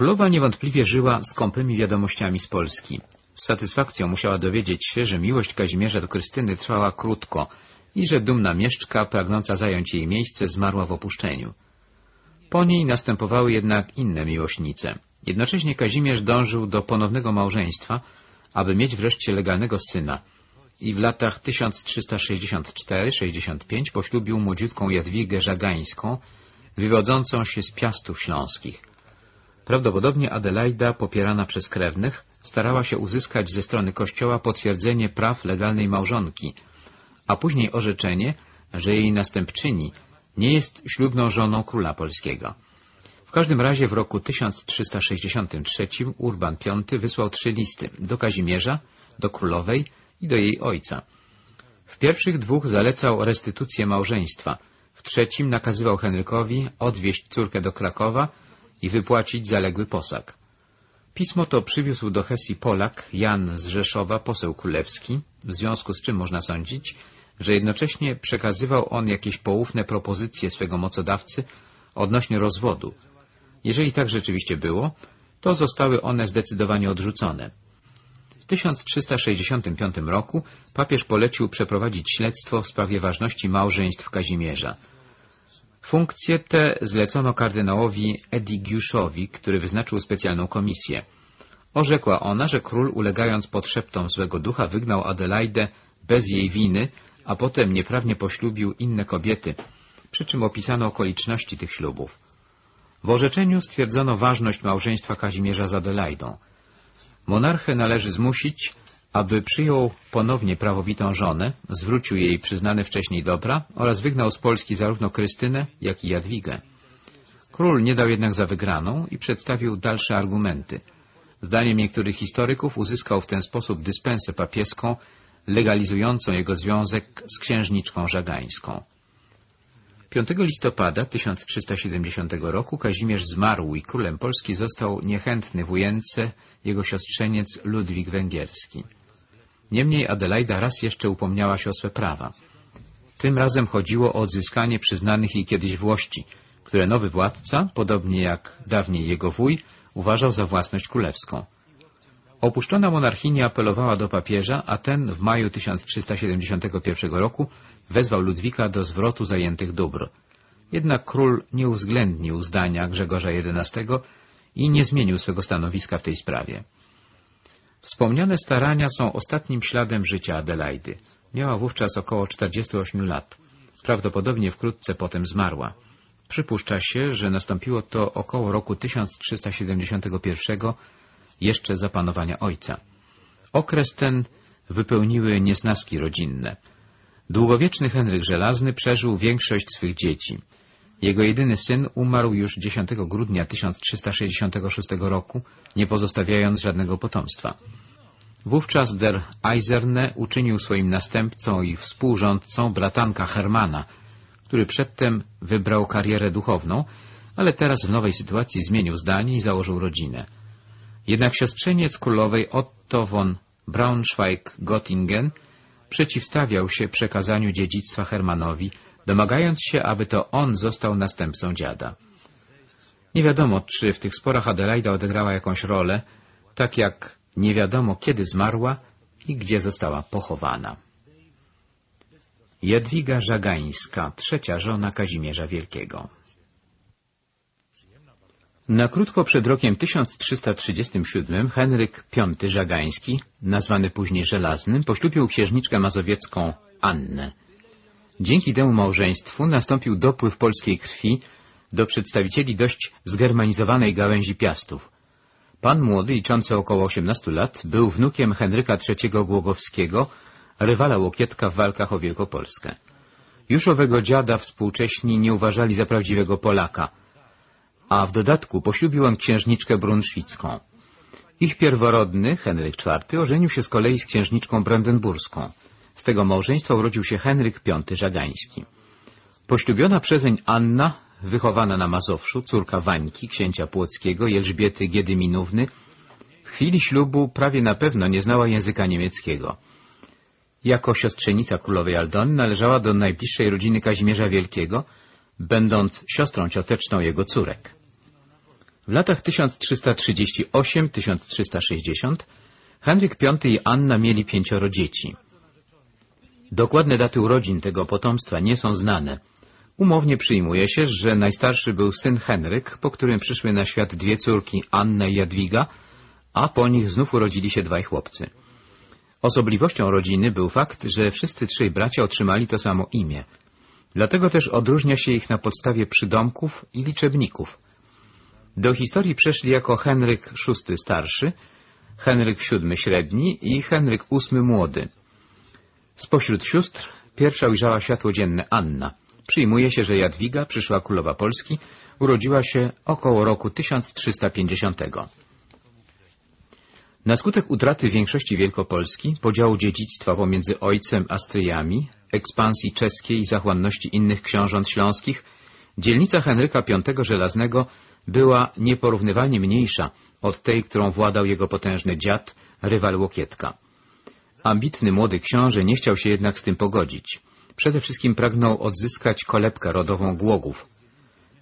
Królowa niewątpliwie żyła skąpymi wiadomościami z Polski. Z satysfakcją musiała dowiedzieć się, że miłość Kazimierza do Krystyny trwała krótko i że dumna mieszczka, pragnąca zająć jej miejsce, zmarła w opuszczeniu. Po niej następowały jednak inne miłośnice. Jednocześnie Kazimierz dążył do ponownego małżeństwa, aby mieć wreszcie legalnego syna i w latach 1364-65 poślubił młodziutką Jadwigę Żagańską, wywodzącą się z Piastów Śląskich. Prawdopodobnie Adelaida, popierana przez krewnych, starała się uzyskać ze strony kościoła potwierdzenie praw legalnej małżonki, a później orzeczenie, że jej następczyni nie jest ślubną żoną króla polskiego. W każdym razie w roku 1363 Urban V wysłał trzy listy do Kazimierza, do królowej i do jej ojca. W pierwszych dwóch zalecał restytucję małżeństwa, w trzecim nakazywał Henrykowi odwieźć córkę do Krakowa i wypłacić zaległy posag. Pismo to przywiózł do Hesji Polak Jan z Rzeszowa, poseł królewski, w związku z czym można sądzić, że jednocześnie przekazywał on jakieś poufne propozycje swego mocodawcy odnośnie rozwodu. Jeżeli tak rzeczywiście było, to zostały one zdecydowanie odrzucone. W 1365 roku papież polecił przeprowadzić śledztwo w sprawie ważności małżeństw Kazimierza. Funkcję tę zlecono kardynałowi Edigiuszowi, który wyznaczył specjalną komisję. Orzekła ona, że król, ulegając podszeptom złego ducha, wygnał Adelaidę bez jej winy, a potem nieprawnie poślubił inne kobiety, przy czym opisano okoliczności tych ślubów. W orzeczeniu stwierdzono ważność małżeństwa Kazimierza z Adelaidą. Monarchę należy zmusić, aby przyjął ponownie prawowitą żonę, zwrócił jej przyznane wcześniej dobra oraz wygnał z Polski zarówno Krystynę, jak i Jadwigę. Król nie dał jednak za wygraną i przedstawił dalsze argumenty. Zdaniem niektórych historyków uzyskał w ten sposób dyspensę papieską, legalizującą jego związek z księżniczką żagańską. 5 listopada 1370 roku Kazimierz zmarł i królem Polski został niechętny w ujęce jego siostrzeniec Ludwik Węgierski. Niemniej Adelaida raz jeszcze upomniała się o swe prawa. Tym razem chodziło o odzyskanie przyznanych jej kiedyś włości, które nowy władca, podobnie jak dawniej jego wuj, uważał za własność królewską. Opuszczona monarchinia apelowała do papieża, a ten w maju 1371 roku wezwał Ludwika do zwrotu zajętych dóbr. Jednak król nie uwzględnił zdania Grzegorza XI i nie zmienił swego stanowiska w tej sprawie. Wspomniane starania są ostatnim śladem życia Adelaidy. Miała wówczas około 48 lat. Prawdopodobnie wkrótce potem zmarła. Przypuszcza się, że nastąpiło to około roku 1371, jeszcze za panowania ojca. Okres ten wypełniły niesnaski rodzinne. Długowieczny Henryk Żelazny przeżył większość swych dzieci. Jego jedyny syn umarł już 10 grudnia 1366 roku, nie pozostawiając żadnego potomstwa. Wówczas der Eiserne uczynił swoim następcą i współrządcą bratanka Hermana, który przedtem wybrał karierę duchowną, ale teraz w nowej sytuacji zmienił zdanie i założył rodzinę. Jednak siostrzeniec królowej Otto von Braunschweig-Göttingen przeciwstawiał się przekazaniu dziedzictwa Hermanowi, domagając się, aby to on został następcą dziada. Nie wiadomo, czy w tych sporach Adelaida odegrała jakąś rolę, tak jak nie wiadomo, kiedy zmarła i gdzie została pochowana. Jadwiga Żagańska, trzecia żona Kazimierza Wielkiego. Na krótko przed rokiem 1337 Henryk V Żagański, nazwany później Żelaznym, poślubił księżniczkę mazowiecką Annę. Dzięki temu małżeństwu nastąpił dopływ polskiej krwi do przedstawicieli dość zgermanizowanej gałęzi Piastów. Pan młody, liczący około 18 lat, był wnukiem Henryka III Głogowskiego, rywala Łokietka w walkach o Wielkopolskę. Już owego dziada współcześni nie uważali za prawdziwego Polaka, a w dodatku poślubił on księżniczkę brunszwicką. Ich pierworodny, Henryk IV, ożenił się z kolei z księżniczką brandenburską. Z tego małżeństwa urodził się Henryk V Żagański. Poślubiona przezeń Anna, wychowana na Mazowszu, córka Wańki, księcia płockiego Elżbiety Giedyminówny, w chwili ślubu prawie na pewno nie znała języka niemieckiego. Jako siostrzenica królowej Aldony należała do najbliższej rodziny Kazimierza Wielkiego, będąc siostrą cioteczną jego córek. W latach 1338-1360 Henryk V i Anna mieli pięcioro dzieci. Dokładne daty urodzin tego potomstwa nie są znane. Umownie przyjmuje się, że najstarszy był syn Henryk, po którym przyszły na świat dwie córki, Anna i Jadwiga, a po nich znów urodzili się dwaj chłopcy. Osobliwością rodziny był fakt, że wszyscy trzej bracia otrzymali to samo imię. Dlatego też odróżnia się ich na podstawie przydomków i liczebników. Do historii przeszli jako Henryk VI starszy, Henryk VII średni i Henryk VIII młody. Spośród sióstr pierwsza ujrzała światło dzienne Anna. Przyjmuje się, że Jadwiga, przyszła królowa Polski, urodziła się około roku 1350. Na skutek utraty większości Wielkopolski, podziału dziedzictwa pomiędzy ojcem a stryjami, ekspansji czeskiej i zachłanności innych książąt śląskich, dzielnica Henryka V Żelaznego była nieporównywalnie mniejsza od tej, którą władał jego potężny dziad, rywal Łokietka. Ambitny młody książę nie chciał się jednak z tym pogodzić. Przede wszystkim pragnął odzyskać kolebkę rodową Głogów.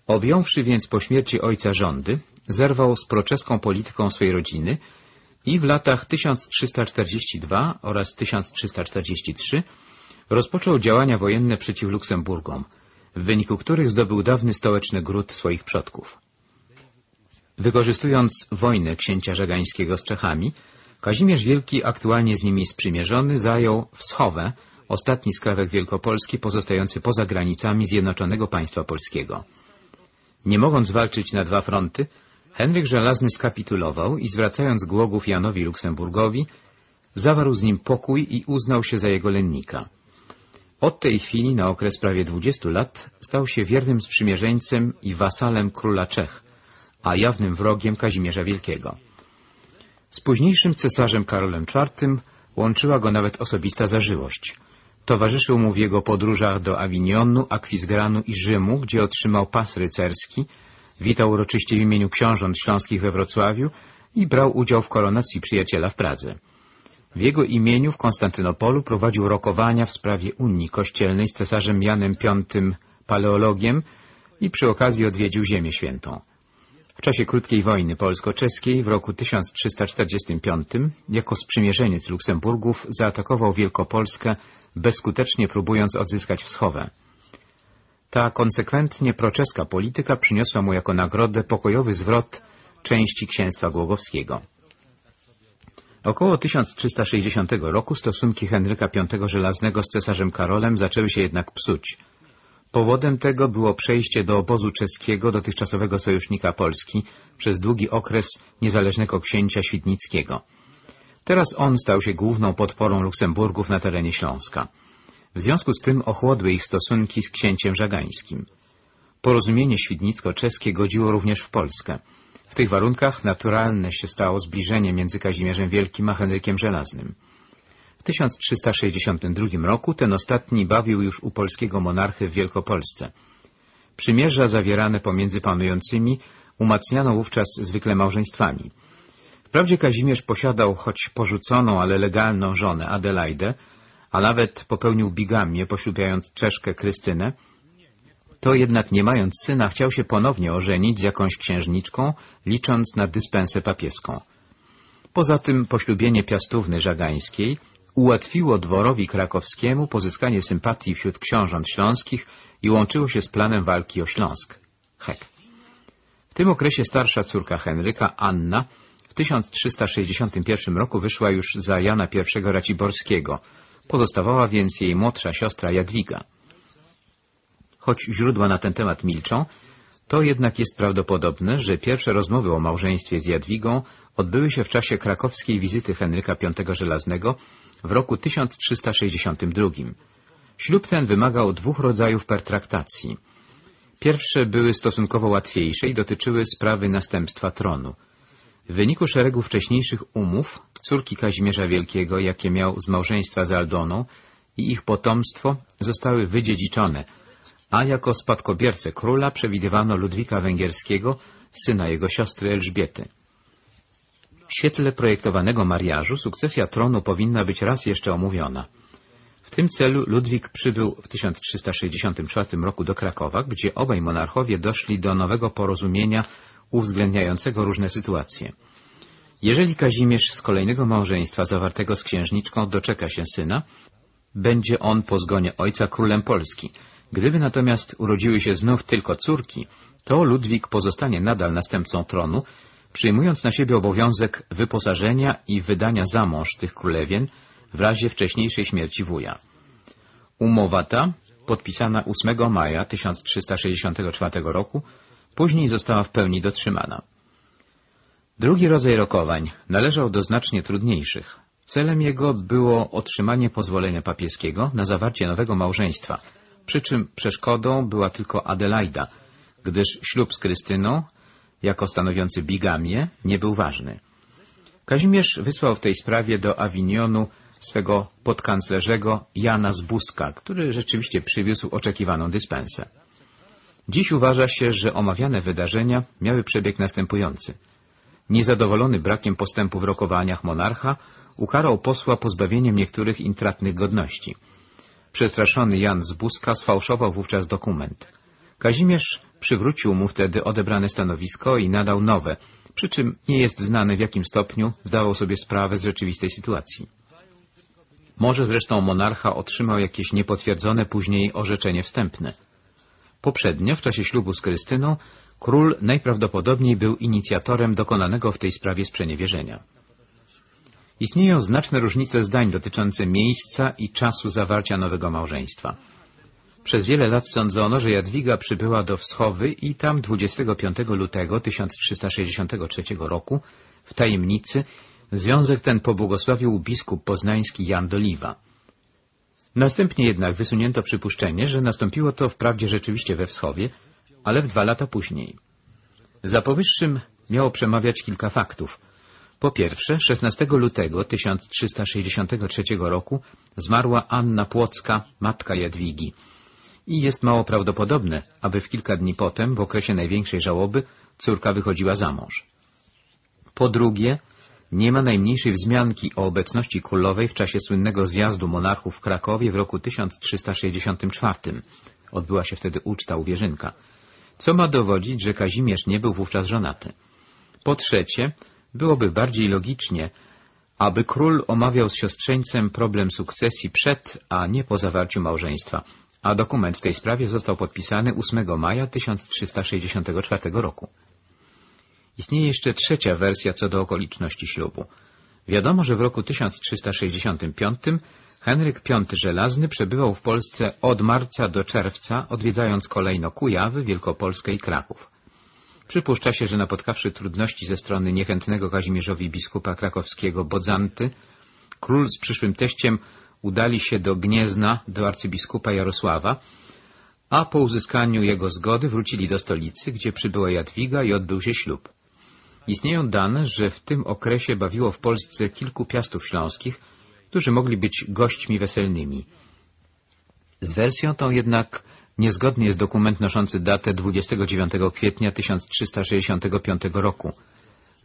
Objąwszy więc po śmierci ojca rządy, zerwał z proczeską polityką swej rodziny i w latach 1342 oraz 1343 rozpoczął działania wojenne przeciw Luksemburgom, w wyniku których zdobył dawny stołeczny gród swoich przodków. Wykorzystując wojnę księcia żagańskiego z Czechami, Kazimierz Wielki, aktualnie z nimi sprzymierzony, zajął Wschowę, ostatni skrawek Wielkopolski pozostający poza granicami Zjednoczonego Państwa Polskiego. Nie mogąc walczyć na dwa fronty, Henryk Żelazny skapitulował i zwracając Głogów Janowi Luksemburgowi, zawarł z nim pokój i uznał się za jego lennika. Od tej chwili na okres prawie dwudziestu lat stał się wiernym sprzymierzeńcem i wasalem króla Czech, a jawnym wrogiem Kazimierza Wielkiego. Z późniejszym cesarzem Karolem IV łączyła go nawet osobista zażyłość. Towarzyszył mu w jego podróżach do Awinionu, Akwizgranu i Rzymu, gdzie otrzymał pas rycerski, witał uroczyście w imieniu książąt śląskich we Wrocławiu i brał udział w koronacji przyjaciela w Pradze. W jego imieniu w Konstantynopolu prowadził rokowania w sprawie Unii Kościelnej z cesarzem Janem V Paleologiem i przy okazji odwiedził Ziemię Świętą. W czasie krótkiej wojny polsko-czeskiej w roku 1345 jako sprzymierzeniec Luksemburgów zaatakował Wielkopolskę, bezskutecznie próbując odzyskać wschowę. Ta konsekwentnie proczeska polityka przyniosła mu jako nagrodę pokojowy zwrot części księstwa głogowskiego. Około 1360 roku stosunki Henryka V Żelaznego z cesarzem Karolem zaczęły się jednak psuć. Powodem tego było przejście do obozu czeskiego, dotychczasowego sojusznika Polski, przez długi okres niezależnego księcia Świdnickiego. Teraz on stał się główną podporą Luksemburgów na terenie Śląska. W związku z tym ochłodły ich stosunki z księciem żagańskim. Porozumienie świdnicko-czeskie godziło również w Polskę. W tych warunkach naturalne się stało zbliżenie między Kazimierzem Wielkim a Henrykiem Żelaznym. W 1362 roku ten ostatni bawił już u polskiego monarchy w Wielkopolsce. Przymierza zawierane pomiędzy panującymi umacniano wówczas zwykle małżeństwami. Wprawdzie Kazimierz posiadał choć porzuconą, ale legalną żonę Adelaidę, a nawet popełnił bigamię, poślubiając Czeszkę Krystynę, to jednak nie mając syna chciał się ponownie ożenić z jakąś księżniczką, licząc na dyspensę papieską. Poza tym poślubienie piastówny żagańskiej ułatwiło dworowi krakowskiemu pozyskanie sympatii wśród książąt śląskich i łączyło się z planem walki o Śląsk. Hek. W tym okresie starsza córka Henryka, Anna, w 1361 roku wyszła już za Jana I Raciborskiego, pozostawała więc jej młodsza siostra Jadwiga. Choć źródła na ten temat milczą, to jednak jest prawdopodobne, że pierwsze rozmowy o małżeństwie z Jadwigą odbyły się w czasie krakowskiej wizyty Henryka V Żelaznego w roku 1362. Ślub ten wymagał dwóch rodzajów pertraktacji. Pierwsze były stosunkowo łatwiejsze i dotyczyły sprawy następstwa tronu. W wyniku szeregu wcześniejszych umów córki Kazimierza Wielkiego, jakie miał z małżeństwa z Aldoną i ich potomstwo zostały wydziedziczone, a jako spadkobiercę króla przewidywano Ludwika Węgierskiego, syna jego siostry Elżbiety. W świetle projektowanego mariażu sukcesja tronu powinna być raz jeszcze omówiona. W tym celu Ludwik przybył w 1364 roku do Krakowa, gdzie obaj monarchowie doszli do nowego porozumienia uwzględniającego różne sytuacje. Jeżeli Kazimierz z kolejnego małżeństwa zawartego z księżniczką doczeka się syna, będzie on po zgonie ojca królem Polski. Gdyby natomiast urodziły się znów tylko córki, to Ludwik pozostanie nadal następcą tronu, przyjmując na siebie obowiązek wyposażenia i wydania za mąż tych królewien w razie wcześniejszej śmierci wuja. Umowa ta, podpisana 8 maja 1364 roku, później została w pełni dotrzymana. Drugi rodzaj rokowań należał do znacznie trudniejszych. Celem jego było otrzymanie pozwolenia papieskiego na zawarcie nowego małżeństwa, przy czym przeszkodą była tylko Adelaida, gdyż ślub z Krystyną, jako stanowiący bigamię, nie był ważny. Kazimierz wysłał w tej sprawie do Awinionu swego podkanclerzego Jana Zbuska, który rzeczywiście przywiózł oczekiwaną dyspensę. Dziś uważa się, że omawiane wydarzenia miały przebieg następujący. Niezadowolony brakiem postępu w rokowaniach monarcha ukarał posła pozbawieniem niektórych intratnych godności. Przestraszony Jan z Buska sfałszował wówczas dokument. Kazimierz przywrócił mu wtedy odebrane stanowisko i nadał nowe, przy czym nie jest znane w jakim stopniu zdawał sobie sprawę z rzeczywistej sytuacji. Może zresztą monarcha otrzymał jakieś niepotwierdzone później orzeczenie wstępne. Poprzednio, w czasie ślubu z Krystyną, król najprawdopodobniej był inicjatorem dokonanego w tej sprawie sprzeniewierzenia. Istnieją znaczne różnice zdań dotyczące miejsca i czasu zawarcia nowego małżeństwa. Przez wiele lat sądzono, że Jadwiga przybyła do Wschowy i tam 25 lutego 1363 roku w tajemnicy związek ten pobłogosławił biskup poznański Jan Doliwa. Następnie jednak wysunięto przypuszczenie, że nastąpiło to wprawdzie rzeczywiście we Wschowie, ale w dwa lata później. Za powyższym miało przemawiać kilka faktów. Po pierwsze, 16 lutego 1363 roku zmarła Anna Płocka, matka Jadwigi. I jest mało prawdopodobne, aby w kilka dni potem, w okresie największej żałoby, córka wychodziła za mąż. Po drugie, nie ma najmniejszej wzmianki o obecności królowej w czasie słynnego zjazdu monarchów w Krakowie w roku 1364. Odbyła się wtedy uczta u Wierzynka, co ma dowodzić, że Kazimierz nie był wówczas żonaty. Po trzecie, byłoby bardziej logicznie, aby król omawiał z siostrzeńcem problem sukcesji przed, a nie po zawarciu małżeństwa, a dokument w tej sprawie został podpisany 8 maja 1364 roku. Istnieje jeszcze trzecia wersja co do okoliczności ślubu. Wiadomo, że w roku 1365 Henryk V Żelazny przebywał w Polsce od marca do czerwca, odwiedzając kolejno Kujawy, Wielkopolskę i Kraków. Przypuszcza się, że napotkawszy trudności ze strony niechętnego Kazimierzowi biskupa krakowskiego Bodzanty, król z przyszłym teściem udali się do Gniezna, do arcybiskupa Jarosława, a po uzyskaniu jego zgody wrócili do stolicy, gdzie przybyła Jadwiga i odbył się ślub. Istnieją dane, że w tym okresie bawiło w Polsce kilku piastów śląskich, którzy mogli być gośćmi weselnymi. Z wersją tą jednak niezgodny jest dokument noszący datę 29 kwietnia 1365 roku,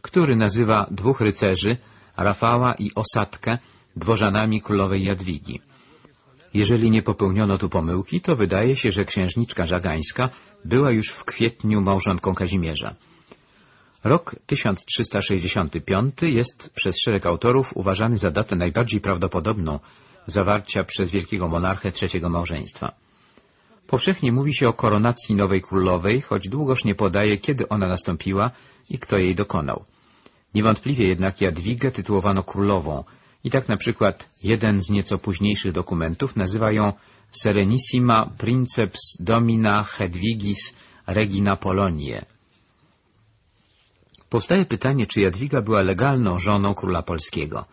który nazywa dwóch rycerzy, Rafała i Osadkę, dworzanami królowej Jadwigi. Jeżeli nie popełniono tu pomyłki, to wydaje się, że księżniczka żagańska była już w kwietniu małżonką Kazimierza. Rok 1365 jest przez szereg autorów uważany za datę najbardziej prawdopodobną zawarcia przez wielkiego monarchę trzeciego małżeństwa. Powszechnie mówi się o koronacji nowej królowej, choć długoż nie podaje, kiedy ona nastąpiła i kto jej dokonał. Niewątpliwie jednak Jadwigę tytułowano królową i tak na przykład jeden z nieco późniejszych dokumentów nazywa ją Serenissima Princeps Domina Hedwigis Regina Polonie. Powstaje pytanie, czy Jadwiga była legalną żoną króla polskiego.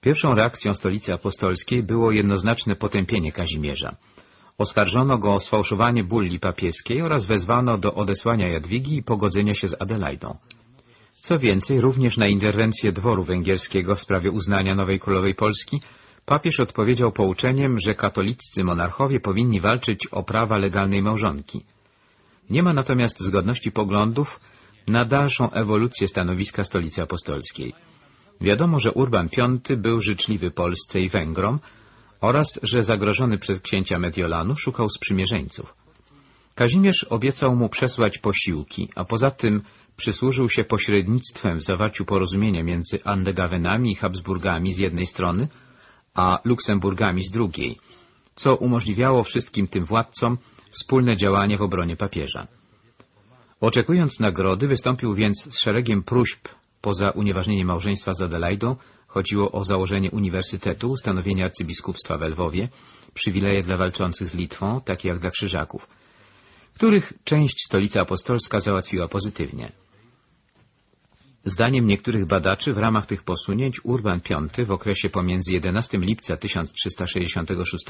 Pierwszą reakcją stolicy apostolskiej było jednoznaczne potępienie Kazimierza. Oskarżono go o sfałszowanie bulli papieskiej oraz wezwano do odesłania Jadwigi i pogodzenia się z Adelaidą. Co więcej, również na interwencję dworu węgierskiego w sprawie uznania nowej królowej Polski papież odpowiedział pouczeniem, że katoliccy monarchowie powinni walczyć o prawa legalnej małżonki. Nie ma natomiast zgodności poglądów na dalszą ewolucję stanowiska stolicy apostolskiej. Wiadomo, że Urban V był życzliwy Polsce i Węgrom oraz, że zagrożony przez księcia Mediolanu szukał sprzymierzeńców. Kazimierz obiecał mu przesłać posiłki, a poza tym przysłużył się pośrednictwem w zawarciu porozumienia między Andegawenami i Habsburgami z jednej strony, a Luksemburgami z drugiej, co umożliwiało wszystkim tym władcom wspólne działanie w obronie papieża. Oczekując nagrody, wystąpił więc z szeregiem próśb poza unieważnieniem małżeństwa z Adelaidą, chodziło o założenie uniwersytetu, ustanowienie arcybiskupstwa w Lwowie, przywileje dla walczących z Litwą, takie jak dla krzyżaków, których część stolica apostolska załatwiła pozytywnie. Zdaniem niektórych badaczy w ramach tych posunięć Urban V w okresie pomiędzy 11 lipca 1366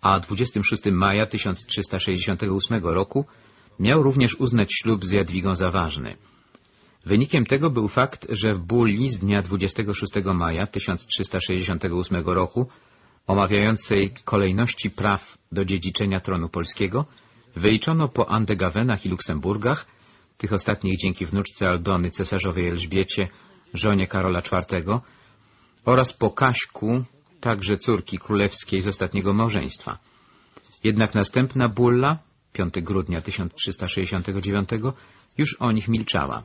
a 26 maja 1368 roku miał również uznać ślub z Jadwigą za ważny. Wynikiem tego był fakt, że w bulli z dnia 26 maja 1368 roku omawiającej kolejności praw do dziedziczenia tronu polskiego wyliczono po Andegawenach i Luksemburgach tych ostatnich dzięki wnuczce Aldony cesarzowej Elżbiecie, żonie Karola IV, oraz po Kaśku, także córki królewskiej z ostatniego małżeństwa. Jednak następna bulla, 5 grudnia 1369, już o nich milczała.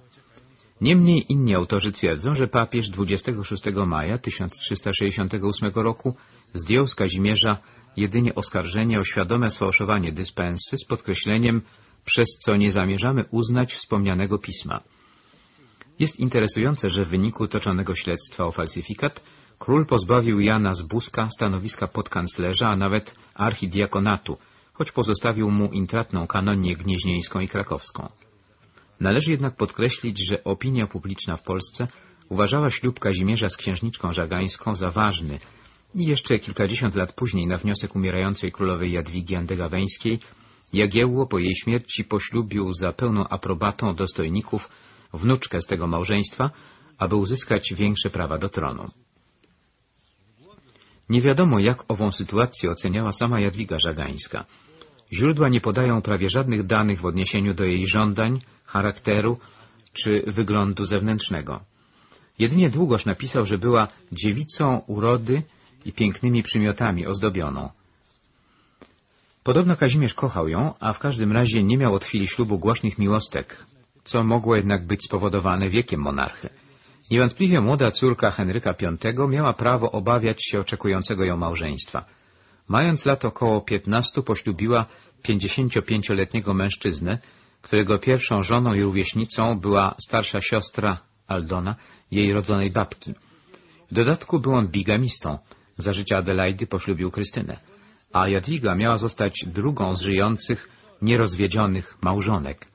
Niemniej inni autorzy twierdzą, że papież 26 maja 1368 roku zdjął z Kazimierza jedynie oskarżenie o świadome sfałszowanie dyspensy z podkreśleniem przez co nie zamierzamy uznać wspomnianego pisma. Jest interesujące, że w wyniku toczonego śledztwa o falsyfikat król pozbawił Jana z Buska stanowiska podkanclerza, a nawet archidiakonatu, choć pozostawił mu intratną kanonię gnieźnieńską i krakowską. Należy jednak podkreślić, że opinia publiczna w Polsce uważała ślub Kazimierza z księżniczką żagańską za ważny i jeszcze kilkadziesiąt lat później na wniosek umierającej królowej Jadwigi Andegaweńskiej Jagiełło po jej śmierci poślubił za pełną aprobatą dostojników wnuczkę z tego małżeństwa, aby uzyskać większe prawa do tronu. Nie wiadomo, jak ową sytuację oceniała sama Jadwiga Żagańska. Źródła nie podają prawie żadnych danych w odniesieniu do jej żądań, charakteru czy wyglądu zewnętrznego. Jedynie Długosz napisał, że była dziewicą urody i pięknymi przymiotami ozdobioną. Podobno Kazimierz kochał ją, a w każdym razie nie miał od chwili ślubu głośnych miłostek, co mogło jednak być spowodowane wiekiem monarchy. Niewątpliwie młoda córka Henryka V miała prawo obawiać się oczekującego ją małżeństwa. Mając lat około 15 poślubiła 55-letniego mężczyznę, którego pierwszą żoną i rówieśnicą była starsza siostra Aldona, jej rodzonej babki. W dodatku był on bigamistą. Za życia Adelaidy poślubił Krystynę a Jadwiga miała zostać drugą z żyjących, nierozwiedzionych małżonek.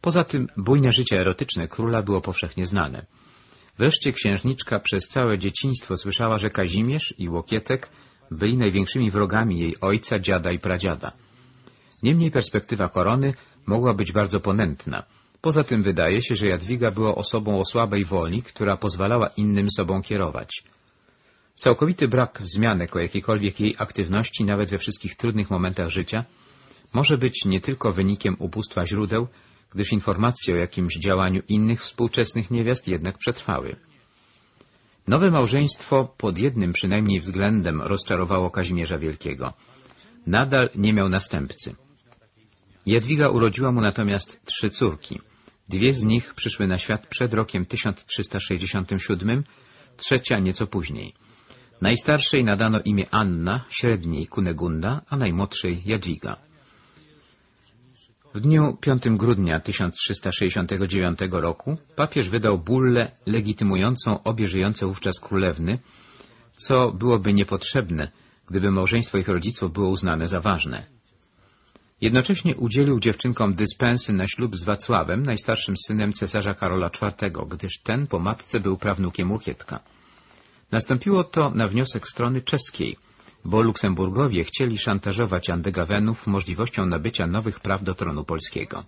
Poza tym bujne życie erotyczne króla było powszechnie znane. Wreszcie księżniczka przez całe dzieciństwo słyszała, że Kazimierz i Łokietek byli największymi wrogami jej ojca, dziada i pradziada. Niemniej perspektywa korony mogła być bardzo ponętna. Poza tym wydaje się, że Jadwiga była osobą o słabej woli, która pozwalała innym sobą kierować. Całkowity brak wzmianek o jakiejkolwiek jej aktywności, nawet we wszystkich trudnych momentach życia, może być nie tylko wynikiem ubóstwa źródeł, gdyż informacje o jakimś działaniu innych współczesnych niewiast jednak przetrwały. Nowe małżeństwo pod jednym przynajmniej względem rozczarowało Kazimierza Wielkiego. Nadal nie miał następcy. Jadwiga urodziła mu natomiast trzy córki. Dwie z nich przyszły na świat przed rokiem 1367, trzecia nieco później. Najstarszej nadano imię Anna, średniej Kunegunda, a najmłodszej Jadwiga. W dniu 5 grudnia 1369 roku papież wydał bullę legitymującą obie żyjące wówczas królewny, co byłoby niepotrzebne, gdyby małżeństwo ich rodziców było uznane za ważne. Jednocześnie udzielił dziewczynkom dyspensy na ślub z Wacławem, najstarszym synem cesarza Karola IV, gdyż ten po matce był prawnukiem Łukietka. Nastąpiło to na wniosek strony czeskiej, bo Luksemburgowie chcieli szantażować Andegawenów możliwością nabycia nowych praw do tronu polskiego.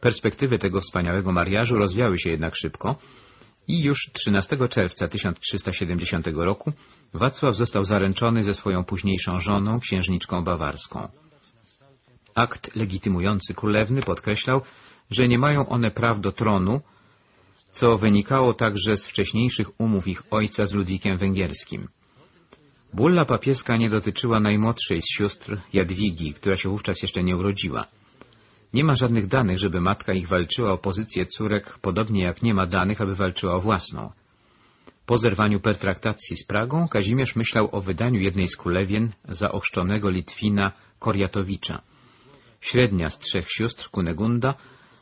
Perspektywy tego wspaniałego mariażu rozwiały się jednak szybko i już 13 czerwca 1370 roku Wacław został zaręczony ze swoją późniejszą żoną, księżniczką bawarską. Akt legitymujący królewny podkreślał, że nie mają one praw do tronu, co wynikało także z wcześniejszych umów ich ojca z Ludwikiem Węgierskim. Bulla papieska nie dotyczyła najmłodszej z sióstr, Jadwigi, która się wówczas jeszcze nie urodziła. Nie ma żadnych danych, żeby matka ich walczyła o pozycję córek, podobnie jak nie ma danych, aby walczyła o własną. Po zerwaniu pertraktacji z Pragą Kazimierz myślał o wydaniu jednej z kulewien za ochrzczonego Litwina Koriatowicza. Średnia z trzech sióstr, Kunegunda,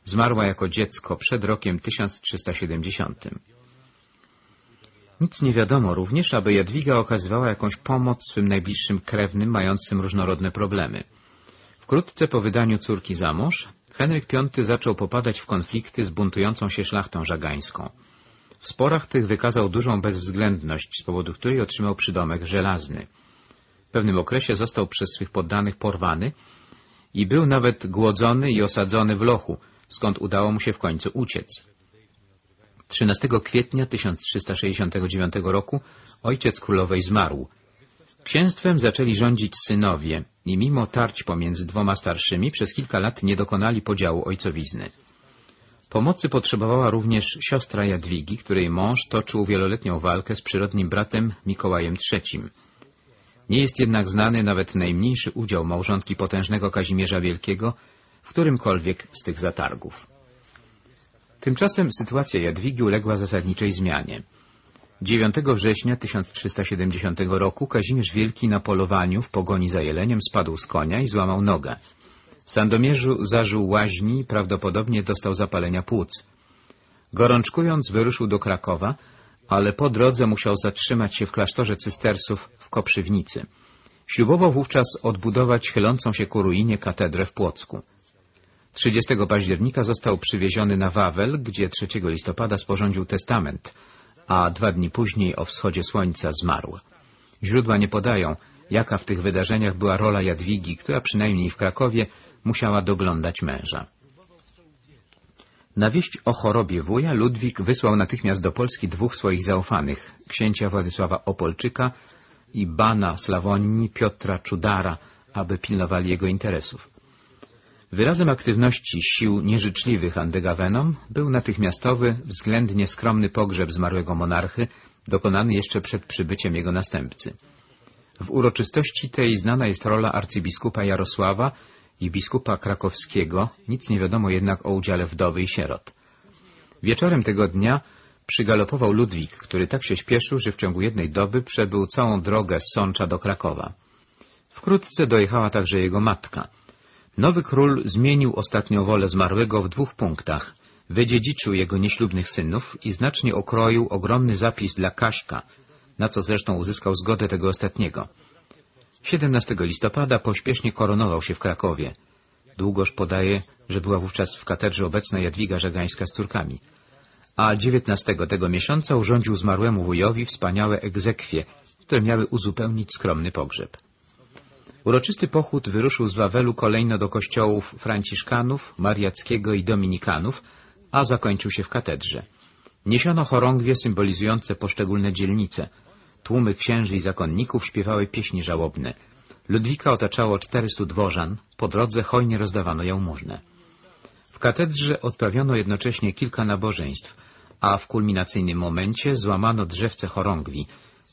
zmarła jako dziecko przed rokiem 1370. Nic nie wiadomo również, aby Jadwiga okazywała jakąś pomoc swym najbliższym krewnym mającym różnorodne problemy. Wkrótce po wydaniu córki za mąż, Henryk V zaczął popadać w konflikty z buntującą się szlachtą żagańską. W sporach tych wykazał dużą bezwzględność, z powodu której otrzymał przydomek żelazny. W pewnym okresie został przez swych poddanych porwany i był nawet głodzony i osadzony w lochu, skąd udało mu się w końcu uciec. 13 kwietnia 1369 roku ojciec królowej zmarł. Księstwem zaczęli rządzić synowie i mimo tarć pomiędzy dwoma starszymi przez kilka lat nie dokonali podziału ojcowizny. Pomocy potrzebowała również siostra Jadwigi, której mąż toczył wieloletnią walkę z przyrodnim bratem Mikołajem III. Nie jest jednak znany nawet najmniejszy udział małżonki potężnego Kazimierza Wielkiego w którymkolwiek z tych zatargów. Tymczasem sytuacja Jadwigi uległa zasadniczej zmianie. 9 września 1370 roku Kazimierz Wielki na polowaniu w pogoni za jeleniem spadł z konia i złamał nogę. W Sandomierzu zażył łaźni i prawdopodobnie dostał zapalenia płuc. Gorączkując wyruszył do Krakowa, ale po drodze musiał zatrzymać się w klasztorze cystersów w Koprzywnicy. Ślubował wówczas odbudować chylącą się ku ruinie katedrę w Płocku. 30 października został przywieziony na Wawel, gdzie 3 listopada sporządził testament, a dwa dni później o wschodzie słońca zmarł. Źródła nie podają, jaka w tych wydarzeniach była rola Jadwigi, która przynajmniej w Krakowie musiała doglądać męża. Na wieść o chorobie wuja Ludwik wysłał natychmiast do Polski dwóch swoich zaufanych, księcia Władysława Opolczyka i bana Slawonii Piotra Czudara, aby pilnowali jego interesów. Wyrazem aktywności sił nieżyczliwych Andegawenom był natychmiastowy, względnie skromny pogrzeb zmarłego monarchy, dokonany jeszcze przed przybyciem jego następcy. W uroczystości tej znana jest rola arcybiskupa Jarosława i biskupa krakowskiego, nic nie wiadomo jednak o udziale wdowy i sierot. Wieczorem tego dnia przygalopował Ludwik, który tak się śpieszył, że w ciągu jednej doby przebył całą drogę z Sącza do Krakowa. Wkrótce dojechała także jego matka. Nowy król zmienił ostatnią wolę zmarłego w dwóch punktach. Wydziedziczył jego nieślubnych synów i znacznie okroił ogromny zapis dla Kaśka, na co zresztą uzyskał zgodę tego ostatniego. 17 listopada pośpiesznie koronował się w Krakowie. Długoż podaje, że była wówczas w katedrze obecna Jadwiga Żagańska z córkami. A 19 tego miesiąca urządził zmarłemu wujowi wspaniałe egzekwie, które miały uzupełnić skromny pogrzeb. Uroczysty pochód wyruszył z Wawelu kolejno do kościołów franciszkanów, mariackiego i dominikanów, a zakończył się w katedrze. Niesiono chorągwie symbolizujące poszczególne dzielnice. Tłumy księży i zakonników śpiewały pieśni żałobne. Ludwika otaczało czterystu dworzan, po drodze hojnie rozdawano jałmużnę. W katedrze odprawiono jednocześnie kilka nabożeństw, a w kulminacyjnym momencie złamano drzewce chorągwi,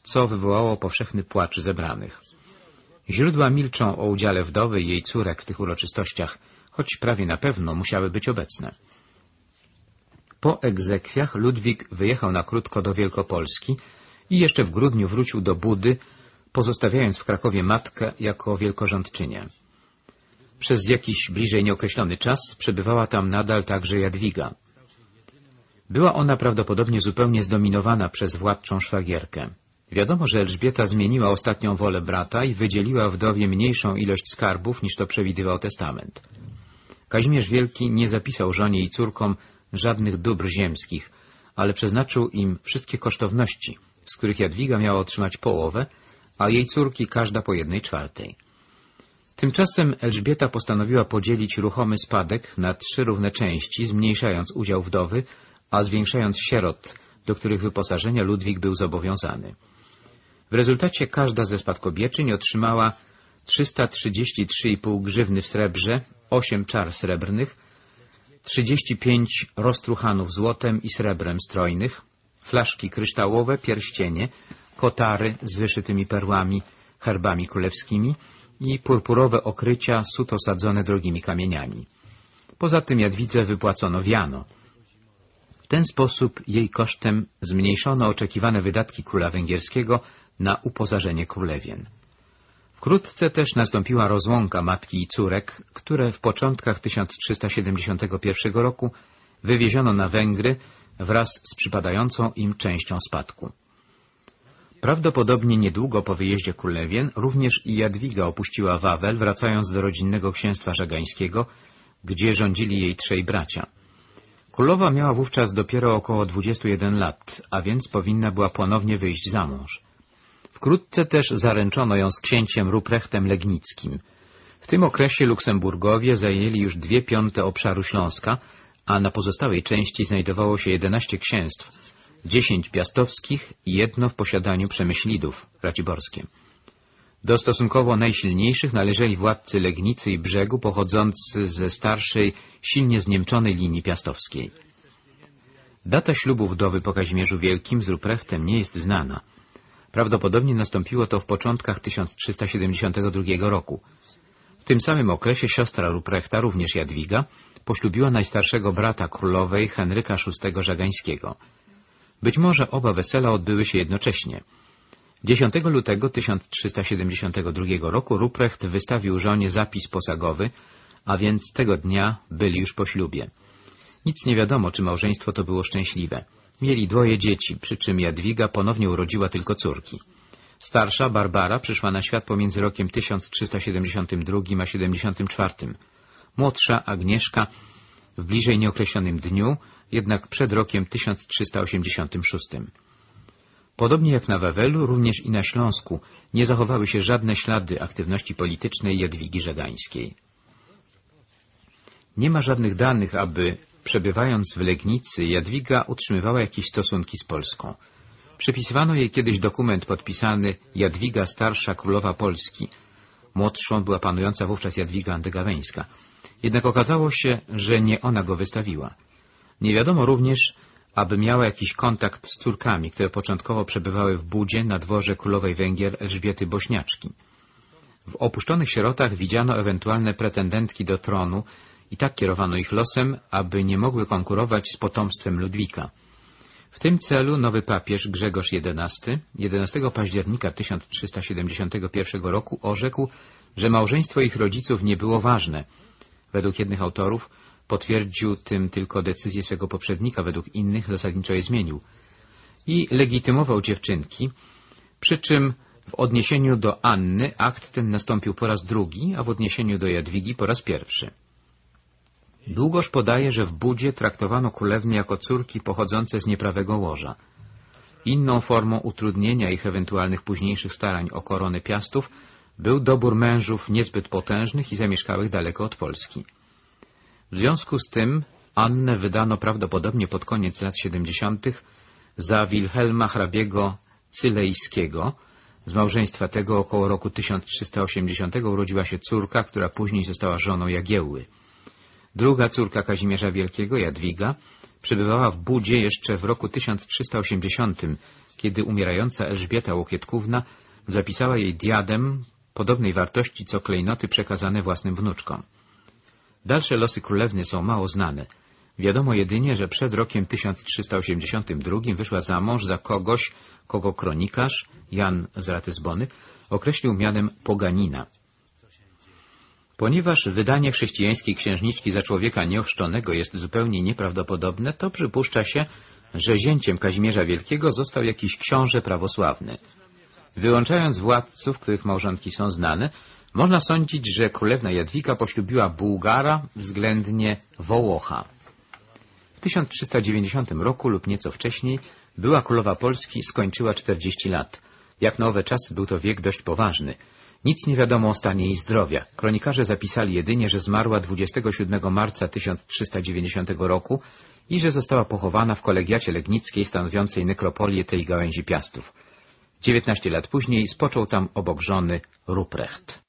co wywołało powszechny płacz zebranych. Źródła milczą o udziale wdowy i jej córek w tych uroczystościach, choć prawie na pewno musiały być obecne. Po egzekwiach Ludwik wyjechał na krótko do Wielkopolski i jeszcze w grudniu wrócił do Budy, pozostawiając w Krakowie matkę jako wielkorządczynię. Przez jakiś bliżej nieokreślony czas przebywała tam nadal także Jadwiga. Była ona prawdopodobnie zupełnie zdominowana przez władczą szwagierkę. Wiadomo, że Elżbieta zmieniła ostatnią wolę brata i wydzieliła wdowie mniejszą ilość skarbów, niż to przewidywał testament. Kazimierz Wielki nie zapisał żonie i córkom żadnych dóbr ziemskich, ale przeznaczył im wszystkie kosztowności, z których Jadwiga miała otrzymać połowę, a jej córki każda po jednej czwartej. Tymczasem Elżbieta postanowiła podzielić ruchomy spadek na trzy równe części, zmniejszając udział wdowy, a zwiększając sierot, do których wyposażenia Ludwik był zobowiązany. W rezultacie każda ze spadkobieczyń otrzymała 333,5 grzywny w srebrze, 8 czar srebrnych, 35 roztruchanów złotem i srebrem strojnych, flaszki kryształowe, pierścienie, kotary z wyszytymi perłami, herbami królewskimi i purpurowe okrycia suto sadzone drogimi kamieniami. Poza tym Jadwidze wypłacono wiano. Ten sposób jej kosztem zmniejszono oczekiwane wydatki króla węgierskiego na uposażenie królewien. Wkrótce też nastąpiła rozłąka matki i córek, które w początkach 1371 roku wywieziono na Węgry wraz z przypadającą im częścią spadku. Prawdopodobnie niedługo po wyjeździe królewien również i Jadwiga opuściła Wawel, wracając do rodzinnego księstwa żagańskiego, gdzie rządzili jej trzej bracia. Królowa miała wówczas dopiero około 21 lat, a więc powinna była ponownie wyjść za mąż. Wkrótce też zaręczono ją z księciem Ruprechtem Legnickim. W tym okresie Luksemburgowie zajęli już dwie piąte obszaru Śląska, a na pozostałej części znajdowało się 11 księstw, 10 piastowskich i jedno w posiadaniu przemyślidów, raciborskie. Do stosunkowo najsilniejszych należeli władcy Legnicy i Brzegu pochodzący ze starszej, silnie zniemczonej linii piastowskiej. Data ślubu wdowy po Kazimierzu Wielkim z Ruprechtem nie jest znana. Prawdopodobnie nastąpiło to w początkach 1372 roku. W tym samym okresie siostra Ruprechta, również Jadwiga, poślubiła najstarszego brata królowej Henryka VI Żagańskiego. Być może oba wesela odbyły się jednocześnie. 10 lutego 1372 roku Ruprecht wystawił żonie zapis posagowy, a więc tego dnia byli już po ślubie. Nic nie wiadomo, czy małżeństwo to było szczęśliwe. Mieli dwoje dzieci, przy czym Jadwiga ponownie urodziła tylko córki. Starsza, Barbara, przyszła na świat pomiędzy rokiem 1372 a 74. Młodsza, Agnieszka, w bliżej nieokreślonym dniu, jednak przed rokiem 1386. Podobnie jak na Wawelu, również i na Śląsku nie zachowały się żadne ślady aktywności politycznej Jadwigi Żagańskiej. Nie ma żadnych danych, aby, przebywając w Legnicy, Jadwiga utrzymywała jakieś stosunki z Polską. Przypisywano jej kiedyś dokument podpisany Jadwiga Starsza Królowa Polski. Młodszą była panująca wówczas Jadwiga Antygaweńska. Jednak okazało się, że nie ona go wystawiła. Nie wiadomo również, aby miała jakiś kontakt z córkami, które początkowo przebywały w Budzie na dworze królowej Węgier Elżbiety Bośniaczki. W opuszczonych sierotach widziano ewentualne pretendentki do tronu i tak kierowano ich losem, aby nie mogły konkurować z potomstwem Ludwika. W tym celu nowy papież Grzegorz XI 11 października 1371 roku orzekł, że małżeństwo ich rodziców nie było ważne. Według jednych autorów Potwierdził tym tylko decyzję swego poprzednika, według innych zasadniczo je zmienił. I legitymował dziewczynki, przy czym w odniesieniu do Anny akt ten nastąpił po raz drugi, a w odniesieniu do Jadwigi po raz pierwszy. Długoż podaje, że w Budzie traktowano królewnie jako córki pochodzące z nieprawego łoża. Inną formą utrudnienia ich ewentualnych późniejszych starań o koronę piastów był dobór mężów niezbyt potężnych i zamieszkałych daleko od Polski. W związku z tym Annę wydano prawdopodobnie pod koniec lat 70. za Wilhelma hrabiego Cylejskiego. Z małżeństwa tego około roku 1380 urodziła się córka, która później została żoną Jagiełły. Druga córka Kazimierza Wielkiego, Jadwiga, przebywała w Budzie jeszcze w roku 1380, kiedy umierająca Elżbieta Łokietkówna zapisała jej diadem podobnej wartości co klejnoty przekazane własnym wnuczkom. Dalsze losy królewny są mało znane. Wiadomo jedynie, że przed rokiem 1382 wyszła za mąż za kogoś, kogo kronikarz, Jan z Ratysbony, określił mianem poganina. Ponieważ wydanie chrześcijańskiej księżniczki za człowieka nieochrzczonego jest zupełnie nieprawdopodobne, to przypuszcza się, że zięciem Kazimierza Wielkiego został jakiś książę prawosławny. Wyłączając władców, których małżonki są znane, można sądzić, że królewna Jadwiga poślubiła Bułgara, względnie Wołocha. W 1390 roku lub nieco wcześniej była królowa Polski skończyła 40 lat. Jak na owe czasy był to wiek dość poważny. Nic nie wiadomo o stanie jej zdrowia. Kronikarze zapisali jedynie, że zmarła 27 marca 1390 roku i że została pochowana w kolegiacie legnickiej stanowiącej nekropolię tej gałęzi piastów. 19 lat później spoczął tam obok żony Ruprecht.